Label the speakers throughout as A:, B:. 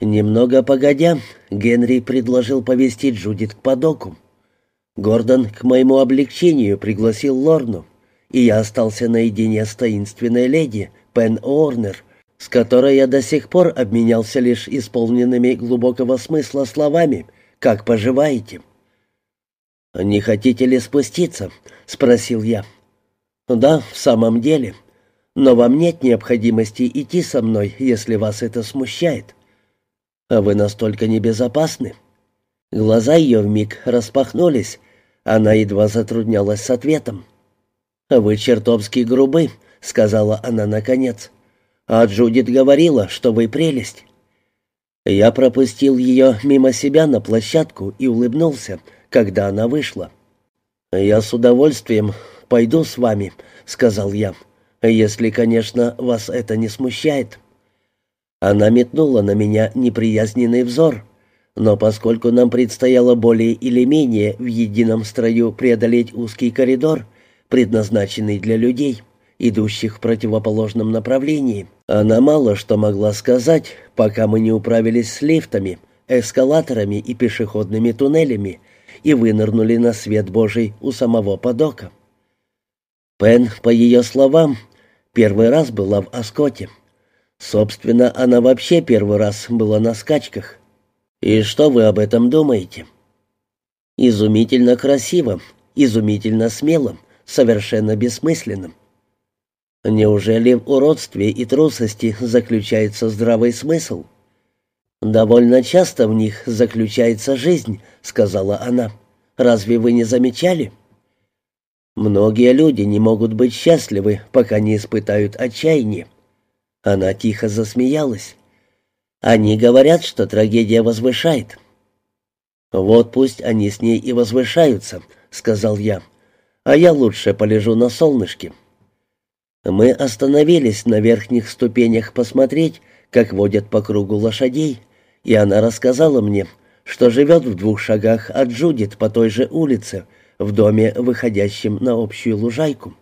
A: Немного погодя, Генри предложил повести Джудит к подоку. Гордон к моему облегчению пригласил Лорну, и я остался наедине с таинственной леди Пен Орнер, с которой я до сих пор обменялся лишь исполненными глубокого смысла словами «Как поживаете?». «Не хотите ли спуститься?» — спросил я. «Да, в самом деле. Но вам нет необходимости идти со мной, если вас это смущает. А вы настолько небезопасны». Глаза ее вмиг распахнулись. Она едва затруднялась с ответом. «Вы чертовски грубы», — сказала она наконец. «А Джудит говорила, что вы прелесть». Я пропустил ее мимо себя на площадку и улыбнулся, когда она вышла. «Я с удовольствием пойду с вами», — сказал я, — «если, конечно, вас это не смущает». Она метнула на меня неприязненный взор, но поскольку нам предстояло более или менее в едином строю преодолеть узкий коридор, предназначенный для людей, идущих в противоположном направлении, она мало что могла сказать, пока мы не управились с лифтами, эскалаторами и пешеходными туннелями и вынырнули на свет Божий у самого подока. Пен, по ее словам, первый раз была в Оскоте. Собственно, она вообще первый раз была на скачках. И что вы об этом думаете? Изумительно красиво, изумительно смело, совершенно бессмысленным. Неужели в уродстве и трусости заключается здравый смысл? Довольно часто в них заключается жизнь, сказала она. Разве вы не замечали? Многие люди не могут быть счастливы, пока не испытают отчаяния. Она тихо засмеялась. Они говорят, что трагедия возвышает. Вот пусть они с ней и возвышаются, сказал я. А я лучше полежу на солнышке. Мы остановились на верхних ступенях посмотреть, как водят по кругу лошадей, и она рассказала мне, что живет в двух шагах от Джудит по той же улице, в доме, выходящем на общую лужайку.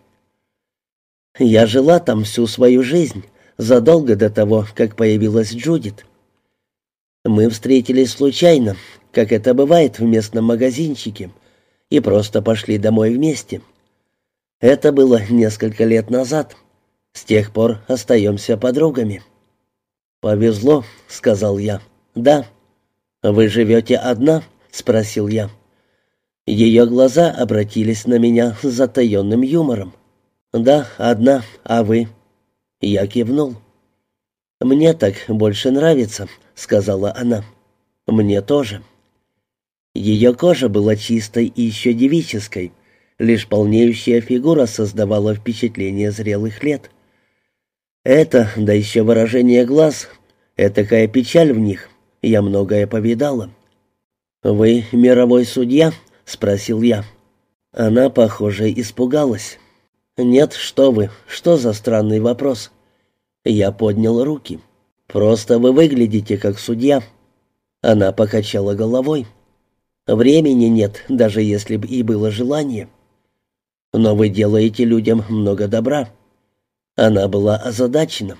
A: Я жила там всю свою жизнь, задолго до того, как появилась Джудит. Мы встретились случайно, как это бывает в местном магазинчике, и просто пошли домой вместе. Это было несколько лет назад. С тех пор остаемся подругами. «Повезло», — сказал я. «Да». «Вы живете одна?» — спросил я. Ее глаза обратились на меня с затаенным юмором. «Да, одна, а вы?» Я кивнул. «Мне так больше нравится», — сказала она. «Мне тоже». Ее кожа была чистой и еще девической, лишь полнеющая фигура создавала впечатление зрелых лет. Это, да еще выражение глаз, этакая печаль в них, я многое повидала. «Вы мировой судья?» — спросил я. Она, похоже, испугалась. «Нет, что вы, что за странный вопрос?» Я поднял руки. «Просто вы выглядите как судья». Она покачала головой. «Времени нет, даже если бы и было желание. Но вы делаете людям много добра». Она была озадачена.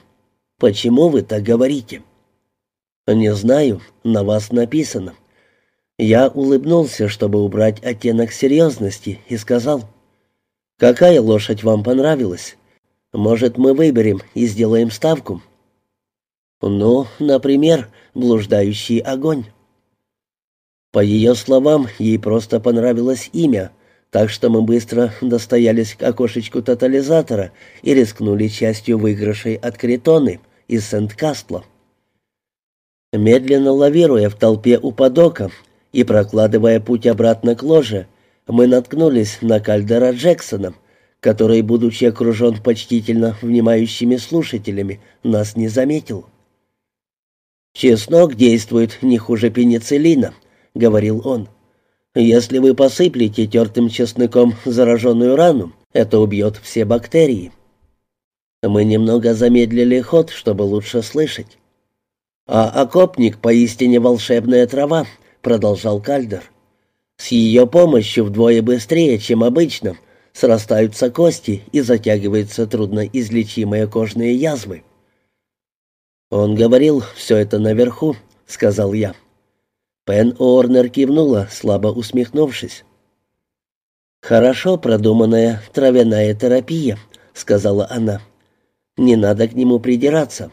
A: «Почему вы так говорите?» «Не знаю, на вас написано». Я улыбнулся, чтобы убрать оттенок серьезности, и сказал, «Какая лошадь вам понравилась? Может, мы выберем и сделаем ставку?» «Ну, например, блуждающий огонь». По ее словам, ей просто понравилось имя, так что мы быстро достоялись к окошечку тотализатора и рискнули частью выигрышей от Критоны из Сент-Кастла. Медленно лавируя в толпе у подока и прокладывая путь обратно к ложе, мы наткнулись на Кальдера Джексона, который, будучи окружен почтительно внимающими слушателями, нас не заметил. «Чеснок действует не хуже пенициллина», — говорил он. «Если вы посыплете тертым чесноком зараженную рану, это убьет все бактерии». Мы немного замедлили ход, чтобы лучше слышать. «А окопник поистине волшебная трава», — продолжал Кальдер. «С ее помощью вдвое быстрее, чем обычно, срастаются кости и затягиваются трудноизлечимые кожные язвы. Он говорил все это наверху, — сказал я. Пен Уорнер кивнула, слабо усмехнувшись. «Хорошо продуманная травяная терапия», — сказала она. «Не надо к нему придираться.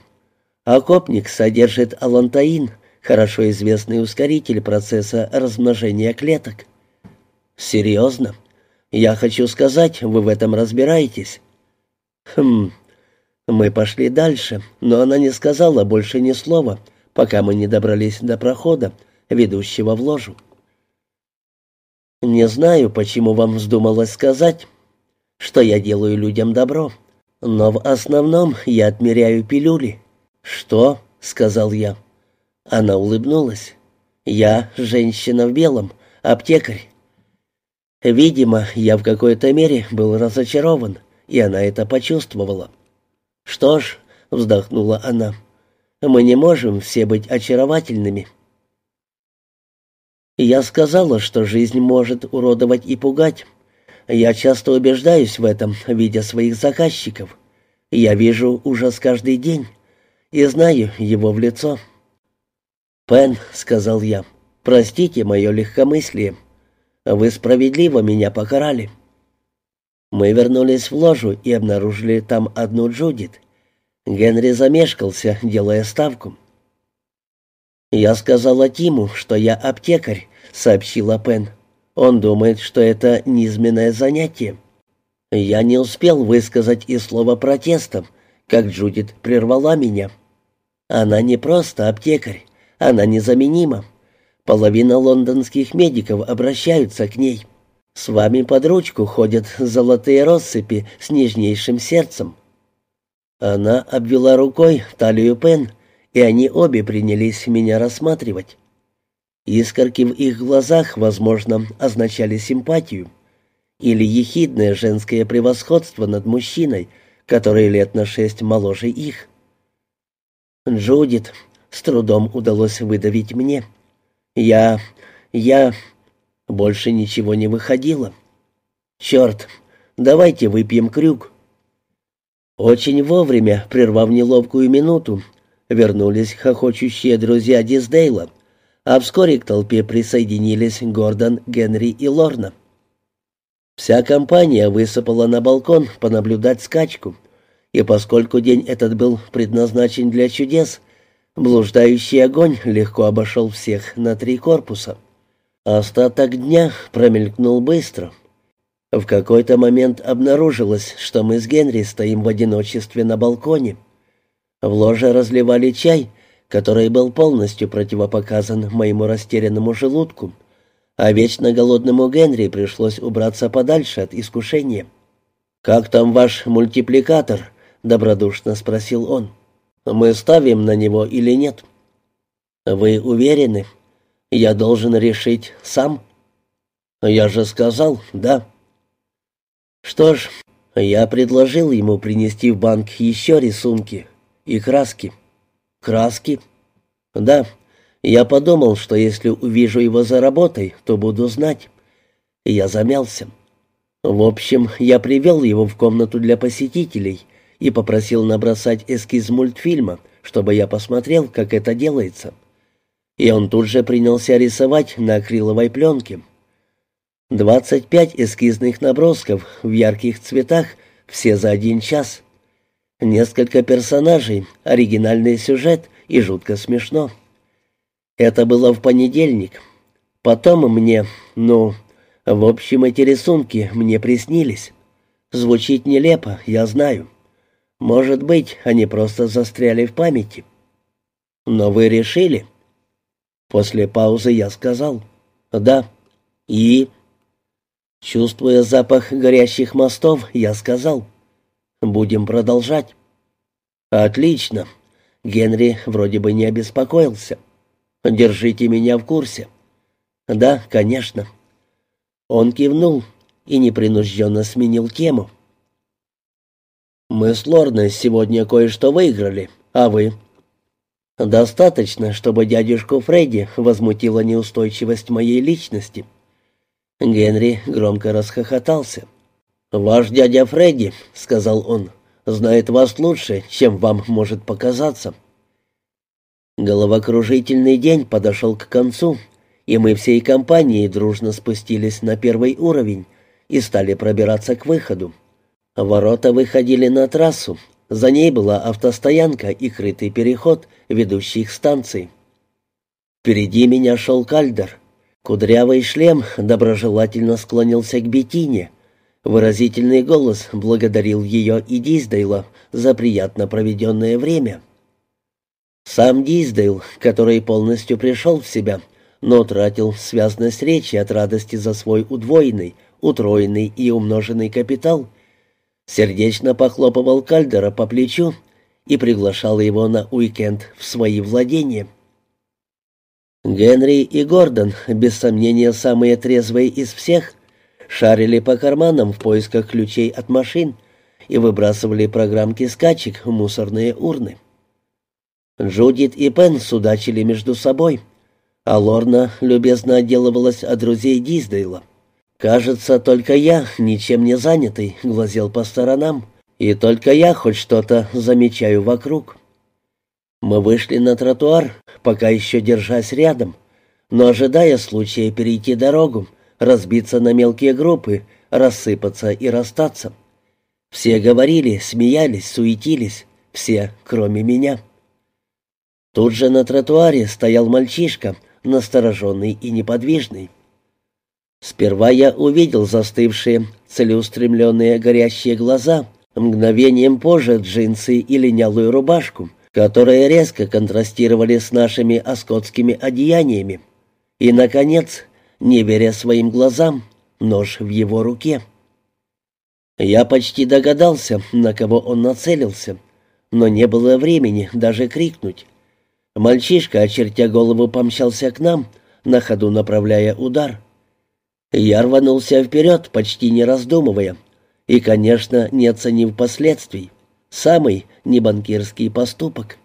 A: Окопник содержит алантаин, хорошо известный ускоритель процесса размножения клеток». «Серьезно? Я хочу сказать, вы в этом разбираетесь?» «Хм...» Мы пошли дальше, но она не сказала больше ни слова, пока мы не добрались до прохода, ведущего в ложу. Не знаю, почему вам вздумалось сказать, что я делаю людям добро, но в основном я отмеряю пилюли. Что? сказал я. Она улыбнулась. Я женщина в белом, аптекарь. Видимо, я в какой-то мере был разочарован, и она это почувствовала. Что ж, вздохнула она. Мы не можем все быть очаровательными. Я сказала, что жизнь может уродовать и пугать. Я часто убеждаюсь в этом, видя своих заказчиков. Я вижу ужас каждый день и знаю его в лицо. «Пен», — сказал я, — «простите мое легкомыслие. Вы справедливо меня покарали». Мы вернулись в ложу и обнаружили там одну Джудит. Генри замешкался, делая ставку. «Я сказала Тиму, что я аптекарь», — сообщила Пен. «Он думает, что это низменное занятие». Я не успел высказать и слова протеста, как Джудит прервала меня. Она не просто аптекарь, она незаменима. Половина лондонских медиков обращаются к ней. С вами под ручку ходят золотые россыпи с нежнейшим сердцем. Она обвела рукой талию Пен, и они обе принялись меня рассматривать. Искорки в их глазах, возможно, означали симпатию или ехидное женское превосходство над мужчиной, который лет на шесть моложе их. «Джудит», — с трудом удалось выдавить мне. «Я... я...» Больше ничего не выходило. «Черт, давайте выпьем крюк». Очень вовремя, прервав неловкую минуту, вернулись хохочущие друзья Диздейла, а вскоре к толпе присоединились Гордон, Генри и Лорна. Вся компания высыпала на балкон понаблюдать скачку, и поскольку день этот был предназначен для чудес, блуждающий огонь легко обошел всех на три корпуса. Остаток дня промелькнул быстро. В какой-то момент обнаружилось, что мы с Генри стоим в одиночестве на балконе — в ложе разливали чай, который был полностью противопоказан моему растерянному желудку, а вечно голодному Генри пришлось убраться подальше от искушения. «Как там ваш мультипликатор?» — добродушно спросил он. «Мы ставим на него или нет?» «Вы уверены? Я должен решить сам?» «Я же сказал, да». «Что ж, я предложил ему принести в банк еще рисунки, и краски. Краски? Да. Я подумал, что если увижу его за работой, то буду знать. Я замялся. В общем, я привел его в комнату для посетителей и попросил набросать эскиз мультфильма, чтобы я посмотрел, как это делается. И он тут же принялся рисовать на акриловой пленке. Двадцать пять эскизных набросков в ярких цветах, все за один час. Несколько персонажей, оригинальный сюжет и жутко смешно. Это было в понедельник. Потом мне, ну, в общем, эти рисунки мне приснились. Звучит нелепо, я знаю. Может быть, они просто застряли в памяти. Но вы решили? После паузы я сказал. Да. И... Чувствуя запах горящих мостов, я сказал. Будем продолжать. Отлично. Генри вроде бы не обеспокоился. Держите меня в курсе. Да, конечно. Он кивнул и непринужденно сменил тему. Мы с Лорной сегодня кое-что выиграли, а вы? Достаточно, чтобы дядюшку Фредди возмутила неустойчивость моей личности. Генри громко расхохотался. «Ваш дядя Фредди», — сказал он, — «знает вас лучше, чем вам может показаться». Головокружительный день подошел к концу, и мы всей компанией дружно спустились на первый уровень и стали пробираться к выходу. Ворота выходили на трассу, за ней была автостоянка и крытый переход, ведущий к станции. Впереди меня шел кальдер. Кудрявый шлем доброжелательно склонился к Бетине. Выразительный голос благодарил ее и Диздейла за приятно проведенное время. Сам Диздейл, который полностью пришел в себя, но утратил связность речи от радости за свой удвоенный, утроенный и умноженный капитал, сердечно похлопывал Кальдера по плечу и приглашал его на уикенд в свои владения. Генри и Гордон, без сомнения самые трезвые из всех, шарили по карманам в поисках ключей от машин и выбрасывали программки скачек в мусорные урны. Джудит и Пен судачили между собой, а Лорна любезно отделывалась от друзей Диздейла. Кажется, только я, ничем не занятый, глазел по сторонам, и только я хоть что-то замечаю вокруг. Мы вышли на тротуар, пока еще держась рядом, но ожидая случая перейти дорогу, разбиться на мелкие группы, рассыпаться и расстаться. Все говорили, смеялись, суетились, все, кроме меня. Тут же на тротуаре стоял мальчишка, настороженный и неподвижный. Сперва я увидел застывшие, целеустремленные горящие глаза, мгновением позже джинсы и линялую рубашку — которые резко контрастировали с нашими оскотскими одеяниями. И, наконец, не веря своим глазам, нож в его руке. Я почти догадался, на кого он нацелился, но не было времени даже крикнуть. Мальчишка, очертя голову, помчался к нам, на ходу направляя удар. Я рванулся вперед, почти не раздумывая, и, конечно, не оценив последствий. Самый небанкирский поступок.